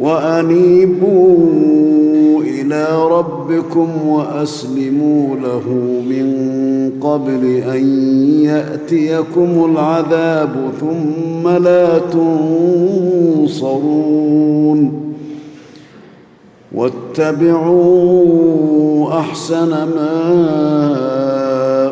وأنيبوا إلى ربكم وأسلموا له من قبل أن يأتيكم العذاب ثم لا تنصرون واتبعوا أحسن ما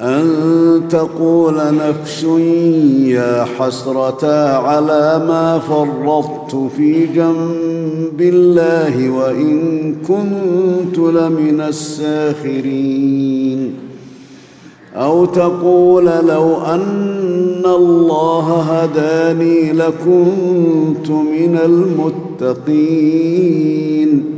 أن تقول نفس يا حسرتا على ما فرطت في جنب الله وإن كنت لمن الساخرين. أو تقول لو أن الله هداني لكنت من المتقين.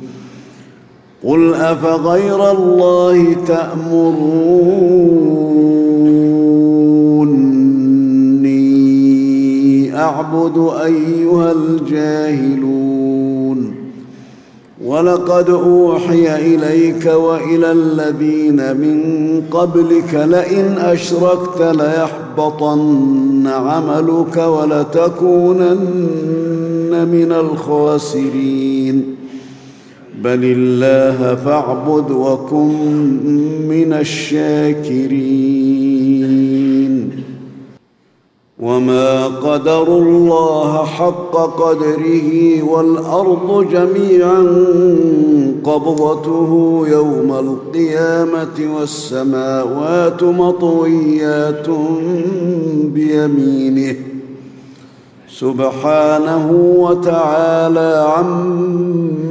قل أفغير الله تأمروني أعبد أيها الجاهلون ولقد أوحي إليك وإلى الذين من قبلك لئن أشركت ليحبطن عملك ولتكونن من الخاسرين بل الله فاعبد وكن من الشاكرين وما قدروا الله حق قدره والارض جميعا قبضته يوم القيامه والسماوات مطويات بيمينه سبحانه وتعالى عما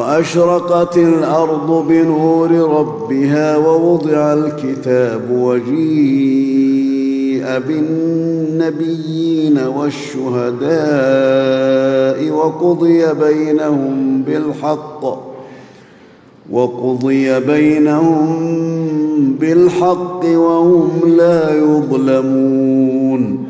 وأشرقت الأرض بنور ربها ووضع الكتاب وجيء بالنبيين والشهداء وقضي بينهم بالحق وقضي بينهم بالحق وهم لا يظلمون.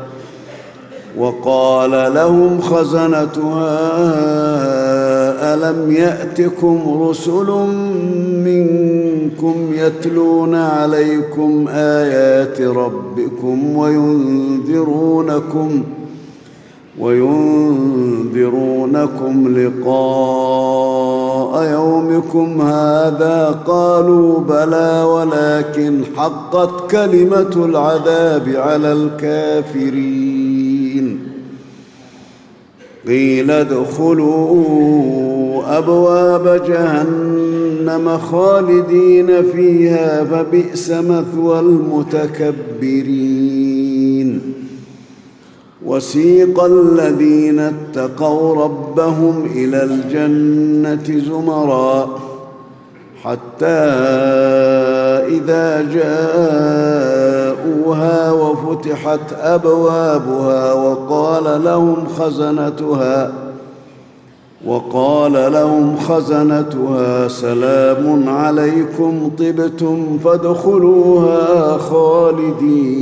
وقال لهم خزنتها ألم يأتكم رسل منكم يتلون عليكم آيات ربكم وينذرونكم وينذرونكم لقاء يومكم هذا؟ قالوا بلى ولكن حقت كلمة العذاب على الكافرين. قيل ادخلوا أبواب جهنم خالدين فيها فبئس مثوى المتكبرين. وسيق الذين اتقوا ربهم إلى الجنة زمرا حتى اذا جاءوها وفتحت أبوابها وقال لهم خزنتها وقال لهم خزنتها سلام عليكم طبتم فادخلوها خالدين.